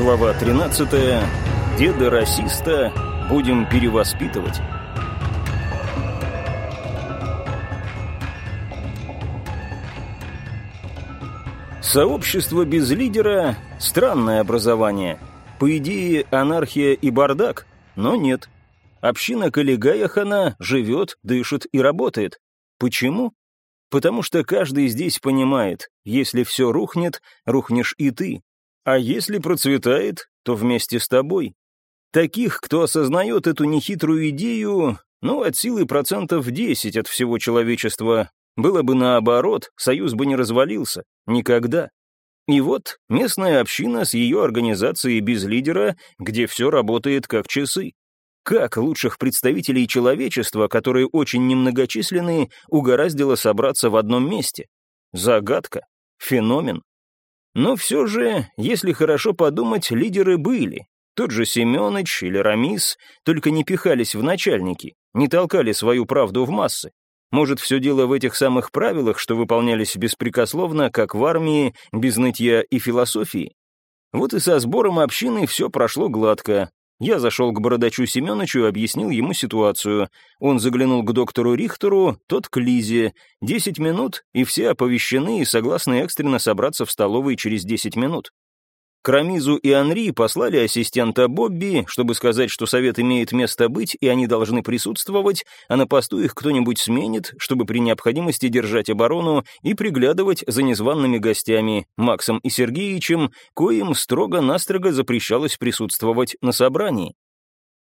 Глава 13. Деда расиста будем перевоспитывать. Сообщество без лидера — странное образование. По идее, анархия и бардак, но нет. Община Калигаяхана живет, дышит и работает. Почему? Потому что каждый здесь понимает, если все рухнет, рухнешь и ты. А если процветает, то вместе с тобой. Таких, кто осознает эту нехитрую идею, ну, от силы процентов 10 от всего человечества. Было бы наоборот, союз бы не развалился. Никогда. И вот местная община с ее организацией без лидера, где все работает как часы. Как лучших представителей человечества, которые очень немногочисленные, угораздило собраться в одном месте? Загадка. Феномен. Но все же, если хорошо подумать, лидеры были. Тот же Семенович или Рамис только не пихались в начальники, не толкали свою правду в массы. Может, все дело в этих самых правилах, что выполнялись беспрекословно, как в армии, без нытья и философии? Вот и со сбором общины все прошло гладко. Я зашел к бородачу Семеновичу и объяснил ему ситуацию. Он заглянул к доктору Рихтеру, тот к Лизе. Десять минут, и все оповещены и согласны экстренно собраться в столовой через десять минут. Крамизу и Анри послали ассистента Бобби, чтобы сказать, что совет имеет место быть, и они должны присутствовать, а на посту их кто-нибудь сменит, чтобы при необходимости держать оборону и приглядывать за незваными гостями, Максом и Сергеичем, коим строго-настрого запрещалось присутствовать на собрании.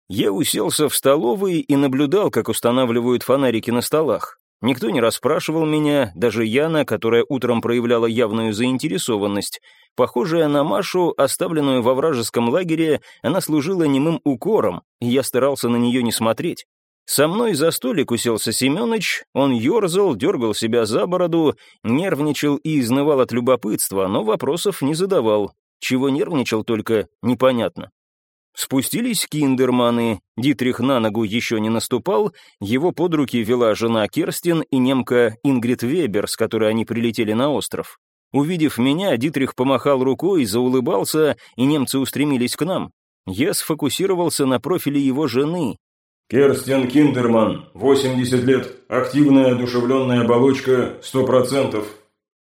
Я уселся в столовой и наблюдал, как устанавливают фонарики на столах. Никто не расспрашивал меня, даже Яна, которая утром проявляла явную заинтересованность. Похожая на Машу, оставленную во вражеском лагере, она служила немым укором, и я старался на нее не смотреть. Со мной за столик уселся Семенович, он ерзал, дергал себя за бороду, нервничал и изнывал от любопытства, но вопросов не задавал. Чего нервничал только, непонятно. Спустились киндерманы, Дитрих на ногу еще не наступал, его под руки вела жена Керстин и немка Ингрид Вебер, с которой они прилетели на остров. Увидев меня, Дитрих помахал рукой, заулыбался, и немцы устремились к нам. Я сфокусировался на профиле его жены. «Керстин Киндерман, 80 лет, активная одушевленная оболочка, 100%.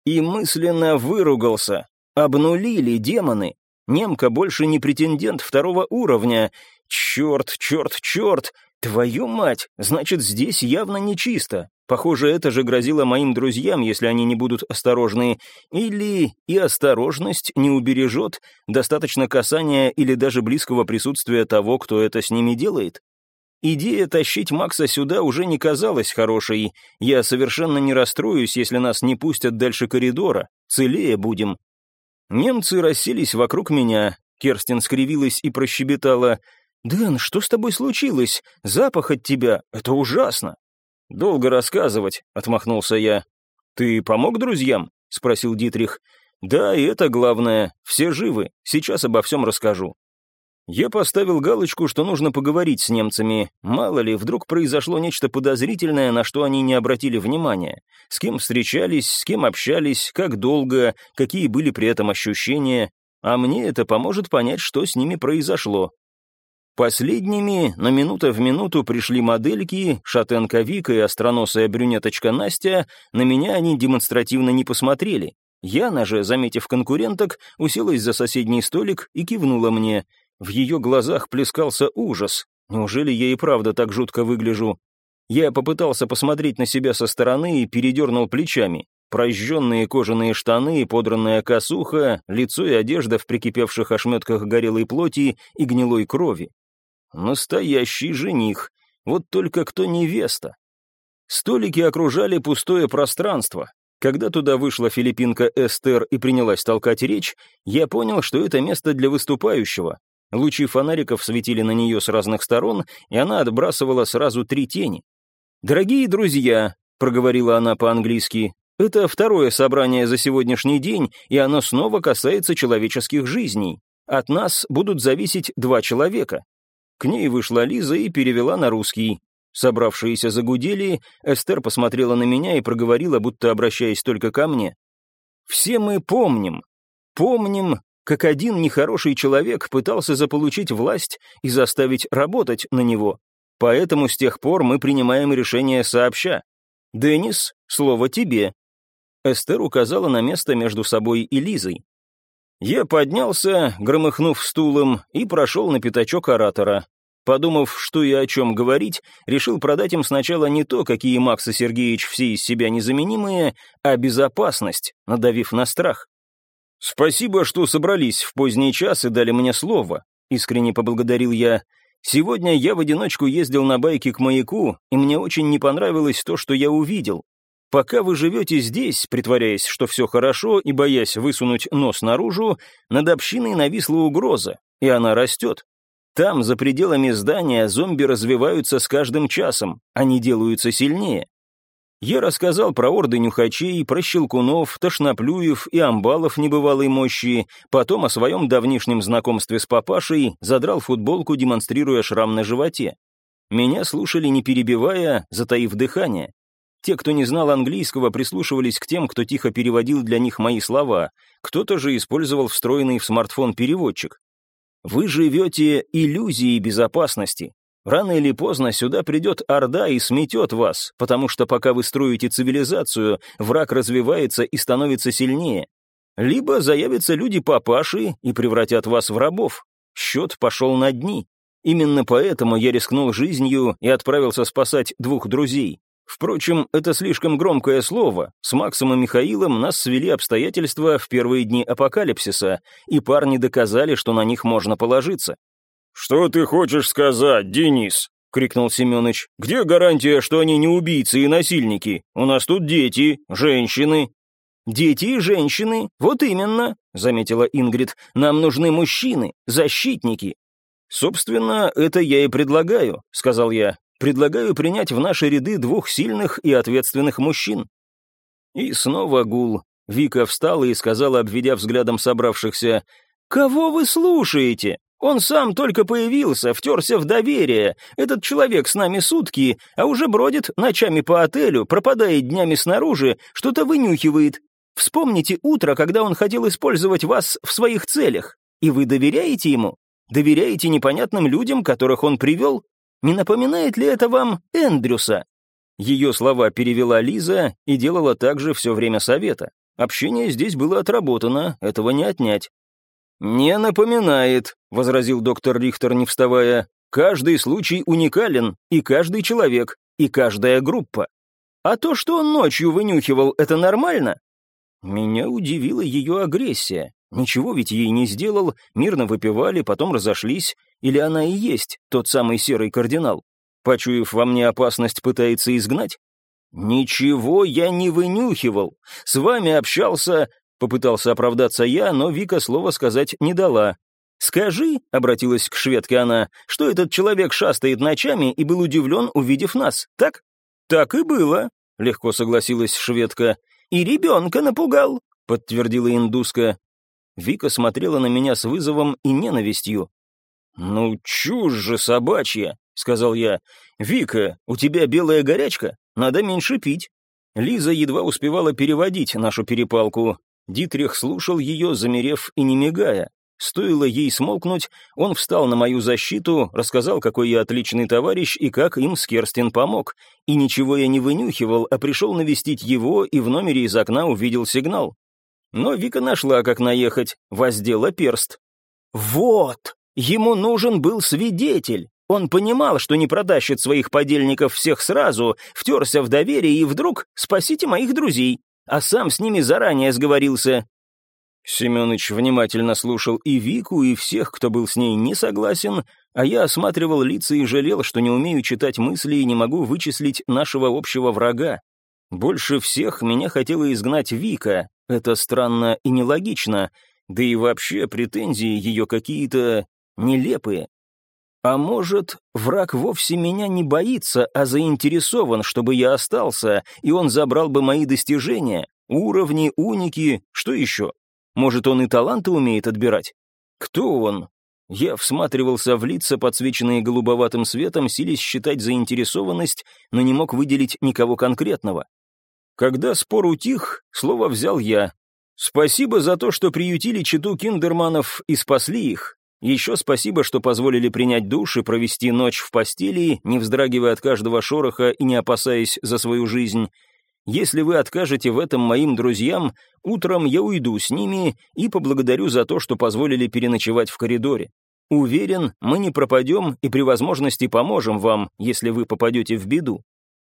И мысленно выругался. Обнулили демоны. Немка больше не претендент второго уровня. Черт, черт, черт! Твою мать! Значит, здесь явно нечисто. Похоже, это же грозило моим друзьям, если они не будут осторожны. Или и осторожность не убережет, достаточно касания или даже близкого присутствия того, кто это с ними делает. Идея тащить Макса сюда уже не казалась хорошей. Я совершенно не расстроюсь, если нас не пустят дальше коридора. Целее будем. Немцы расселись вокруг меня. Керстин скривилась и прощебетала. «Дэн, что с тобой случилось? Запах от тебя. Это ужасно!» «Долго рассказывать», — отмахнулся я. «Ты помог друзьям?» — спросил Дитрих. «Да, и это главное. Все живы. Сейчас обо всем расскажу». Я поставил галочку, что нужно поговорить с немцами. Мало ли, вдруг произошло нечто подозрительное, на что они не обратили внимания. С кем встречались, с кем общались, как долго, какие были при этом ощущения. А мне это поможет понять, что с ними произошло. Последними на минута в минуту пришли модельки, шатенка Вика и остроносая брюнеточка Настя, на меня они демонстративно не посмотрели. Яна же, заметив конкуренток, уселась за соседний столик и кивнула мне — в ее глазах плескался ужас. Неужели я и правда так жутко выгляжу? Я попытался посмотреть на себя со стороны и передернул плечами. Прожженные кожаные штаны, подранная косуха, лицо и одежда в прикипевших ошметках горелой плоти и гнилой крови. Настоящий жених. Вот только кто невеста? Столики окружали пустое пространство. Когда туда вышла филиппинка Эстер и принялась толкать речь, я понял, что это место для выступающего, Лучи фонариков светили на нее с разных сторон, и она отбрасывала сразу три тени. «Дорогие друзья», — проговорила она по-английски, «это второе собрание за сегодняшний день, и оно снова касается человеческих жизней. От нас будут зависеть два человека». К ней вышла Лиза и перевела на русский. Собравшиеся загудели, Эстер посмотрела на меня и проговорила, будто обращаясь только ко мне. «Все мы помним, помним как один нехороший человек пытался заполучить власть и заставить работать на него. Поэтому с тех пор мы принимаем решение сообща. Деннис, слово тебе». Эстер указала на место между собой и Лизой. Я поднялся, громыхнув стулом, и прошел на пятачок оратора. Подумав, что и о чем говорить, решил продать им сначала не то, какие Макс и Сергеевич все из себя незаменимые, а безопасность, надавив на страх. «Спасибо, что собрались в поздний час и дали мне слово», — искренне поблагодарил я. «Сегодня я в одиночку ездил на байке к маяку, и мне очень не понравилось то, что я увидел. Пока вы живете здесь, притворяясь, что все хорошо, и боясь высунуть нос наружу, над общиной нависла угроза, и она растет. Там, за пределами здания, зомби развиваются с каждым часом, они делаются сильнее. Я рассказал про орды нюхачей, про щелкунов, тошноплюев и амбалов небывалой мощи, потом о своем давнишнем знакомстве с папашей, задрал футболку, демонстрируя шрам на животе. Меня слушали, не перебивая, затаив дыхание. Те, кто не знал английского, прислушивались к тем, кто тихо переводил для них мои слова. Кто-то же использовал встроенный в смартфон переводчик. Вы живете иллюзией безопасности. Рано или поздно сюда придет Орда и сметет вас, потому что пока вы строите цивилизацию, враг развивается и становится сильнее. Либо заявятся люди-папаши и превратят вас в рабов. Счет пошел на дни. Именно поэтому я рискнул жизнью и отправился спасать двух друзей. Впрочем, это слишком громкое слово. С Максом и Михаилом нас свели обстоятельства в первые дни апокалипсиса, и парни доказали, что на них можно положиться. «Что ты хочешь сказать, Денис?» — крикнул Семенович. «Где гарантия, что они не убийцы и насильники? У нас тут дети, женщины». «Дети и женщины, вот именно», — заметила Ингрид. «Нам нужны мужчины, защитники». «Собственно, это я и предлагаю», — сказал я предлагаю принять в наши ряды двух сильных и ответственных мужчин». И снова гул. Вика встала и сказала, обведя взглядом собравшихся, «Кого вы слушаете? Он сам только появился, втерся в доверие. Этот человек с нами сутки, а уже бродит ночами по отелю, пропадает днями снаружи, что-то вынюхивает. Вспомните утро, когда он хотел использовать вас в своих целях. И вы доверяете ему? Доверяете непонятным людям, которых он привел? Не напоминает ли это вам Эндрюса?» Ее слова перевела Лиза и делала также все время совета. Общение здесь было отработано, этого не отнять. «Не напоминает», — возразил доктор Рихтер, не вставая. «Каждый случай уникален, и каждый человек, и каждая группа. А то, что он ночью вынюхивал, это нормально?» Меня удивила ее агрессия. Ничего ведь ей не сделал, мирно выпивали, потом разошлись. Или она и есть тот самый серый кардинал? Почуяв во мне опасность, пытается изгнать? «Ничего я не вынюхивал. С вами общался...» Попытался оправдаться я, но Вика слова сказать не дала. «Скажи», — обратилась к шведке она, «что этот человек шастает ночами и был удивлен, увидев нас, так?» «Так и было», — легко согласилась шведка. «И ребенка напугал», — подтвердила индуска. Вика смотрела на меня с вызовом и ненавистью. «Ну, чушь же собачья», — сказал я. «Вика, у тебя белая горячка? Надо меньше пить». Лиза едва успевала переводить нашу перепалку. Дитрих слушал ее, замерев и не мигая. Стоило ей смолкнуть, он встал на мою защиту, рассказал, какой я отличный товарищ и как им Скерстин помог. И ничего я не вынюхивал, а пришел навестить его и в номере из окна увидел сигнал. Но Вика нашла, как наехать, воздела перст. «Вот! Ему нужен был свидетель!» Он понимал, что не протащит своих подельников всех сразу, втерся в доверие и вдруг «спасите моих друзей», а сам с ними заранее сговорился. Семенович внимательно слушал и Вику, и всех, кто был с ней не согласен, а я осматривал лица и жалел, что не умею читать мысли и не могу вычислить нашего общего врага. Больше всех меня хотела изгнать Вика, это странно и нелогично, да и вообще претензии ее какие-то нелепые. А может, враг вовсе меня не боится, а заинтересован, чтобы я остался, и он забрал бы мои достижения, уровни, уники, что еще? Может, он и таланты умеет отбирать? Кто он? Я всматривался в лица, подсвеченные голубоватым светом, силясь считать заинтересованность, но не мог выделить никого конкретного. Когда спор утих, слово взял я. Спасибо за то, что приютили читу киндерманов и спасли их. Еще спасибо, что позволили принять душ и провести ночь в постели, не вздрагивая от каждого шороха и не опасаясь за свою жизнь. Если вы откажете в этом моим друзьям, утром я уйду с ними и поблагодарю за то, что позволили переночевать в коридоре. Уверен, мы не пропадем и при возможности поможем вам, если вы попадете в беду».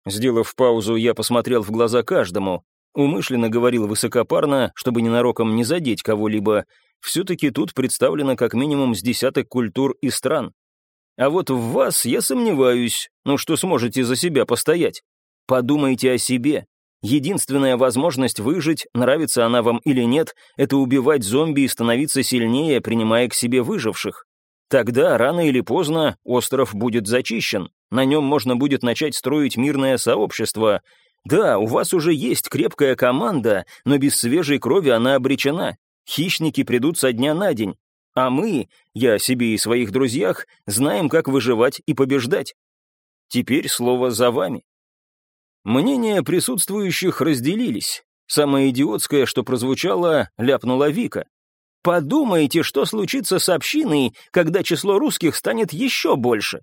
Сделав паузу, я посмотрел в глаза каждому. Умышленно говорил высокопарно, чтобы ненароком не задеть кого-либо. Все-таки тут представлено как минимум с десяток культур и стран. А вот в вас я сомневаюсь, ну что сможете за себя постоять. Подумайте о себе. Единственная возможность выжить, нравится она вам или нет, это убивать зомби и становиться сильнее, принимая к себе выживших. Тогда, рано или поздно, остров будет зачищен. На нем можно будет начать строить мирное сообщество. Да, у вас уже есть крепкая команда, но без свежей крови она обречена. Хищники придут со дня на день. А мы, я о себе и своих друзьях, знаем, как выживать и побеждать. Теперь слово за вами. Мнения присутствующих разделились. Самое идиотское, что прозвучало, ляпнула Вика. Подумайте, что случится с общиной, когда число русских станет еще больше.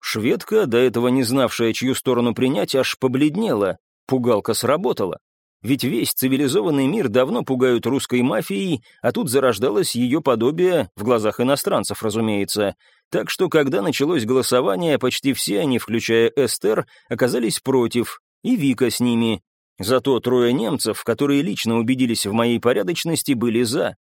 Шведка, до этого не знавшая, чью сторону принять, аж побледнела. Пугалка сработала. Ведь весь цивилизованный мир давно пугают русской мафией, а тут зарождалось ее подобие, в глазах иностранцев, разумеется. Так что, когда началось голосование, почти все они, включая Эстер, оказались против, и Вика с ними. Зато трое немцев, которые лично убедились в моей порядочности, были за.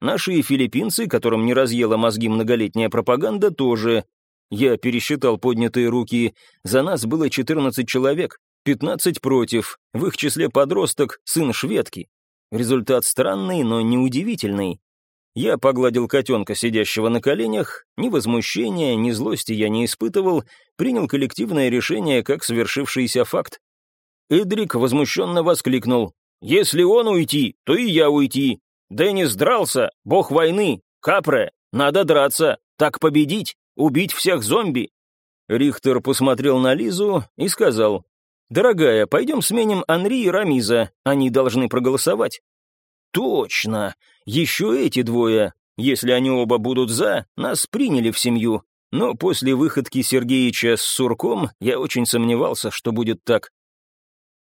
Наши филиппинцы, которым не разъела мозги многолетняя пропаганда, тоже. Я пересчитал поднятые руки. За нас было 14 человек, 15 против, в их числе подросток, сын шведки. Результат странный, но неудивительный. Я погладил котенка, сидящего на коленях, ни возмущения, ни злости я не испытывал, принял коллективное решение как совершившийся факт. Эдрик возмущенно воскликнул. «Если он уйти, то и я уйти. Деннис дрался, бог войны, Капре, надо драться, так победить, убить всех зомби». Рихтер посмотрел на Лизу и сказал, «Дорогая, пойдем сменим Анри и Рамиза, они должны проголосовать». «Точно, еще эти двое. Если они оба будут за, нас приняли в семью. Но после выходки Сергеича с Сурком я очень сомневался, что будет так.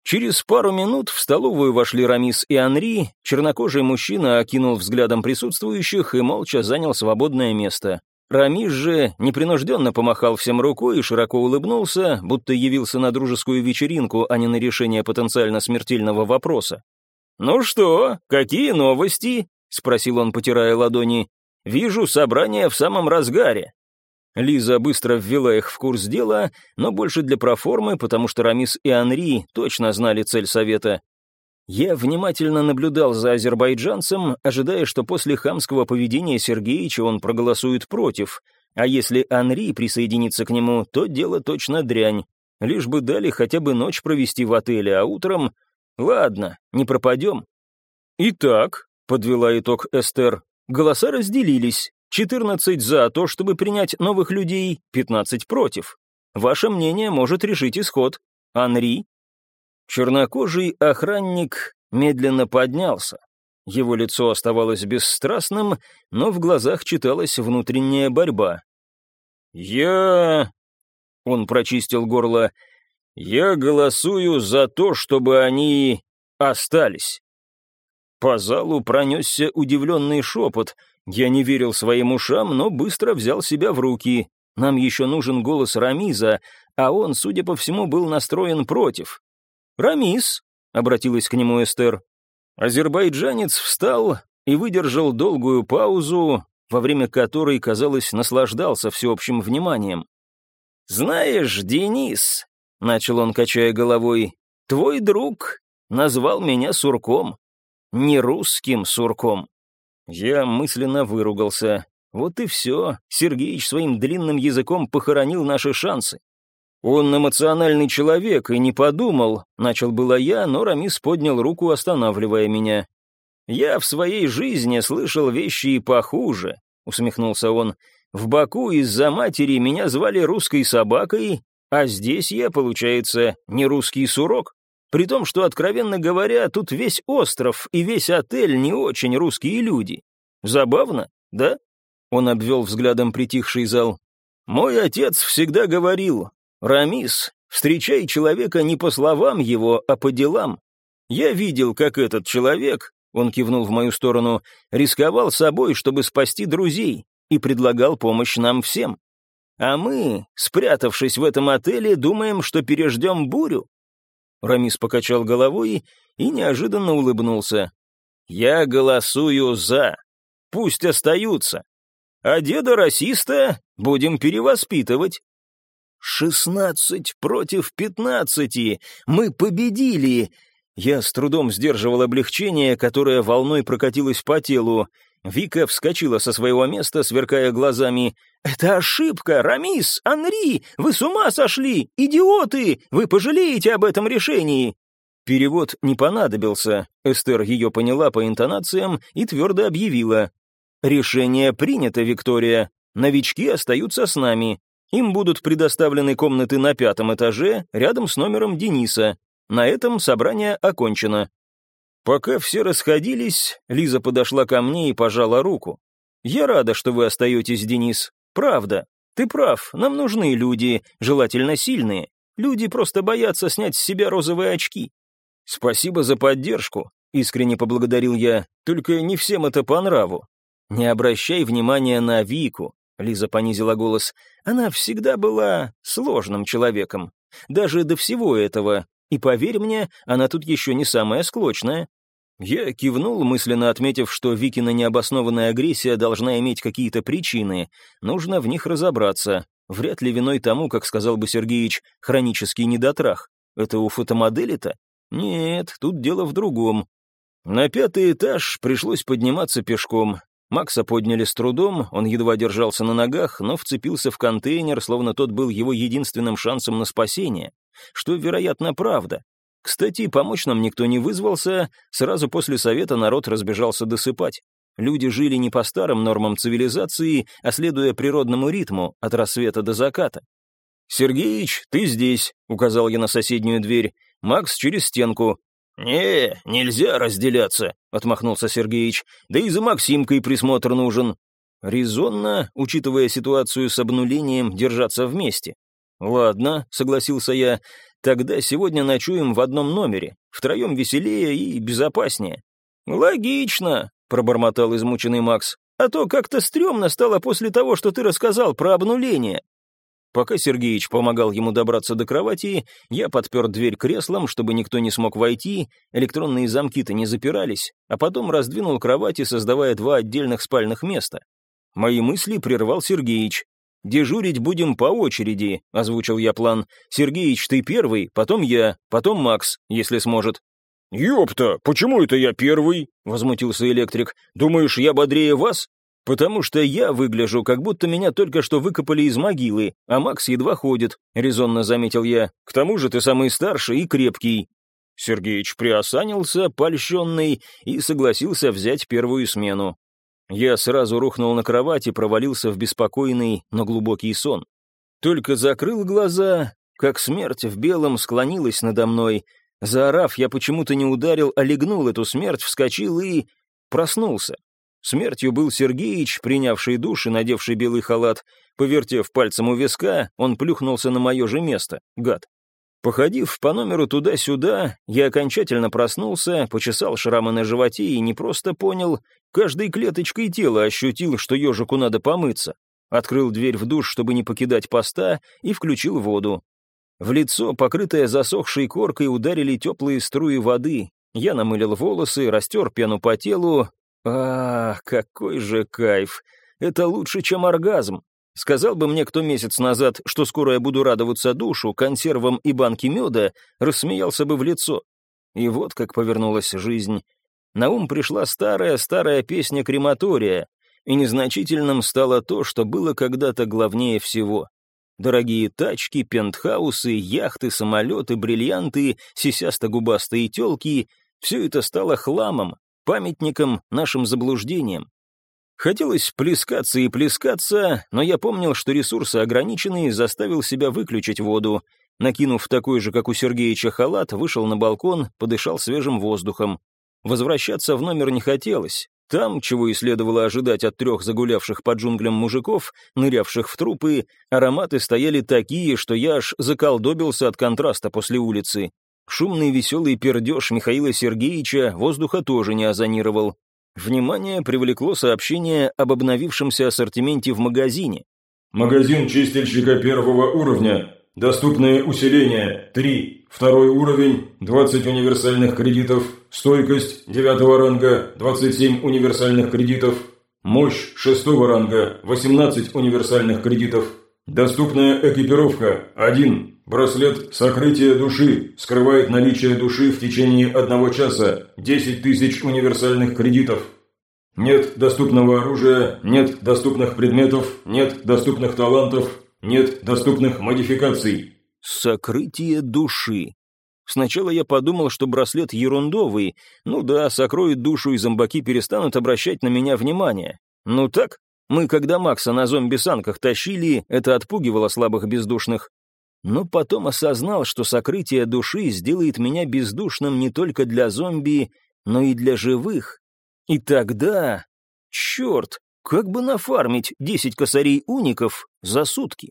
Через пару минут в столовую вошли Рамис и Анри, чернокожий мужчина окинул взглядом присутствующих и молча занял свободное место. Рамис же непринужденно помахал всем рукой и широко улыбнулся, будто явился на дружескую вечеринку, а не на решение потенциально смертельного вопроса. «Ну что, какие новости?» — спросил он, потирая ладони. «Вижу, собрание в самом разгаре. Лиза быстро ввела их в курс дела, но больше для проформы, потому что Рамис и Анри точно знали цель совета. Я внимательно наблюдал за азербайджанцем, ожидая, что после хамского поведения Сергеича он проголосует против, а если Анри присоединится к нему, то дело точно дрянь. Лишь бы дали хотя бы ночь провести в отеле, а утром... Ладно, не пропадем. Итак, подвела итог Эстер, голоса разделились. 14 за то, чтобы принять новых людей, 15 против. Ваше мнение может решить исход. Анри? Чернокожий охранник медленно поднялся. Его лицо оставалось бесстрастным, но в глазах читалась внутренняя борьба. «Я...» — он прочистил горло. «Я голосую за то, чтобы они остались». По залу пронесся удивленный шепот — я не верил своим ушам, но быстро взял себя в руки. Нам еще нужен голос Рамиза, а он, судя по всему, был настроен против. «Рамиз», — обратилась к нему Эстер. Азербайджанец встал и выдержал долгую паузу, во время которой, казалось, наслаждался всеобщим вниманием. «Знаешь, Денис», — начал он, качая головой, — «твой друг назвал меня сурком, не русским сурком. Я мысленно выругался. Вот и все. Сергеич своим длинным языком похоронил наши шансы. Он эмоциональный человек и не подумал, начал было я, но Рамис поднял руку, останавливая меня. «Я в своей жизни слышал вещи и похуже», — усмехнулся он. «В Баку из-за матери меня звали русской собакой, а здесь я, получается, не русский сурок. При том, что, откровенно говоря, тут весь остров и весь отель не очень русские люди. Забавно, да?» Он обвел взглядом притихший зал. «Мой отец всегда говорил, Рамис, встречай человека не по словам его, а по делам. Я видел, как этот человек, он кивнул в мою сторону, рисковал собой, чтобы спасти друзей, и предлагал помощь нам всем. А мы, спрятавшись в этом отеле, думаем, что переждем бурю. Рамис покачал головой и неожиданно улыбнулся. «Я голосую за. Пусть остаются. А деда-расиста будем перевоспитывать». «Шестнадцать против пятнадцати! Мы победили!» Я с трудом сдерживал облегчение, которое волной прокатилось по телу. Вика вскочила со своего места, сверкая глазами. «Это ошибка! Рамис! Анри! Вы с ума сошли! Идиоты! Вы пожалеете об этом решении!» Перевод не понадобился. Эстер ее поняла по интонациям и твердо объявила. «Решение принято, Виктория. Новички остаются с нами. Им будут предоставлены комнаты на пятом этаже, рядом с номером Дениса. На этом собрание окончено. Пока все расходились, Лиза подошла ко мне и пожала руку. «Я рада, что вы остаетесь, Денис. Правда. Ты прав, нам нужны люди, желательно сильные. Люди просто боятся снять с себя розовые очки». «Спасибо за поддержку», — искренне поблагодарил я, «только не всем это по нраву». «Не обращай внимания на Вику», — Лиза понизила голос. «Она всегда была сложным человеком. Даже до всего этого, и поверь мне, она тут еще не самая склочная. Я кивнул, мысленно отметив, что Викина необоснованная агрессия должна иметь какие-то причины. Нужно в них разобраться. Вряд ли виной тому, как сказал бы Сергеич, хронический недотрах. Это у фотомодели-то? Нет, тут дело в другом. На пятый этаж пришлось подниматься пешком. Макса подняли с трудом, он едва держался на ногах, но вцепился в контейнер, словно тот был его единственным шансом на спасение что, вероятно, правда. Кстати, помочь нам никто не вызвался, сразу после совета народ разбежался досыпать. Люди жили не по старым нормам цивилизации, а следуя природному ритму от рассвета до заката. «Сергеич, ты здесь», — указал я на соседнюю дверь. «Макс через стенку». «Не, нельзя разделяться», — отмахнулся Сергеич. «Да и за Максимкой присмотр нужен». Резонно, учитывая ситуацию с обнулением, держаться вместе. «Ладно», — согласился я, — «тогда сегодня ночуем в одном номере, втроем веселее и безопаснее». «Логично», — пробормотал измученный Макс, «а то как-то стрёмно стало после того, что ты рассказал про обнуление». Пока Сергеич помогал ему добраться до кровати, я подпер дверь креслом, чтобы никто не смог войти, электронные замки-то не запирались, а потом раздвинул кровати, создавая два отдельных спальных места. Мои мысли прервал Сергеич. «Дежурить будем по очереди», — озвучил я план. «Сергеич, ты первый, потом я, потом Макс, если сможет». «Ёпта, почему это я первый?» — возмутился электрик. «Думаешь, я бодрее вас?» «Потому что я выгляжу, как будто меня только что выкопали из могилы, а Макс едва ходит», — резонно заметил я. «К тому же ты самый старший и крепкий». Сергеич приосанился, польщенный, и согласился взять первую смену. Я сразу рухнул на кровать и провалился в беспокойный, но глубокий сон. Только закрыл глаза, как смерть в белом склонилась надо мной. Заорав, я почему-то не ударил, а легнул эту смерть, вскочил и... проснулся. Смертью был Сергеич, принявший душ и надевший белый халат. Повертев пальцем у виска, он плюхнулся на мое же место, гад. Походив по номеру туда-сюда, я окончательно проснулся, почесал шрамы на животе и не просто понял, каждой клеточкой тела ощутил, что ежику надо помыться. Открыл дверь в душ, чтобы не покидать поста, и включил воду. В лицо, покрытое засохшей коркой, ударили теплые струи воды. Я намылил волосы, растер пену по телу. Ах, какой же кайф! Это лучше, чем оргазм. Сказал бы мне кто месяц назад, что скоро я буду радоваться душу, консервам и банке меда, рассмеялся бы в лицо. И вот как повернулась жизнь. На ум пришла старая-старая песня крематория, и незначительным стало то, что было когда-то главнее всего. Дорогие тачки, пентхаусы, яхты, самолеты, бриллианты, сисясто-губастые телки — все это стало хламом, памятником нашим заблуждениям. Хотелось плескаться и плескаться, но я помнил, что ресурсы ограничены и заставил себя выключить воду. Накинув такой же, как у Сергеича, халат, вышел на балкон, подышал свежим воздухом. Возвращаться в номер не хотелось. Там, чего и следовало ожидать от трех загулявших по джунглям мужиков, нырявших в трупы, ароматы стояли такие, что я аж заколдобился от контраста после улицы. Шумный веселый пердеж Михаила Сергеевича воздуха тоже не озонировал. Внимание привлекло сообщение об обновившемся ассортименте в магазине. «Магазин чистильщика первого уровня. Доступные усиления 3. Второй уровень 20 универсальных кредитов. Стойкость 9 ранга 27 универсальных кредитов. Мощь 6 ранга 18 универсальных кредитов. Доступная экипировка 1. Браслет «Сокрытие души» скрывает наличие души в течение одного часа. 10 тысяч универсальных кредитов. Нет доступного оружия, нет доступных предметов, нет доступных талантов, нет доступных модификаций. Сокрытие души. Сначала я подумал, что браслет ерундовый. Ну да, сокроет душу, и зомбаки перестанут обращать на меня внимание. Ну так, мы, когда Макса на зомби-санках тащили, это отпугивало слабых бездушных. Но потом осознал, что сокрытие души сделает меня бездушным не только для зомби, но и для живых. И тогда... Черт, как бы нафармить десять косарей уников за сутки?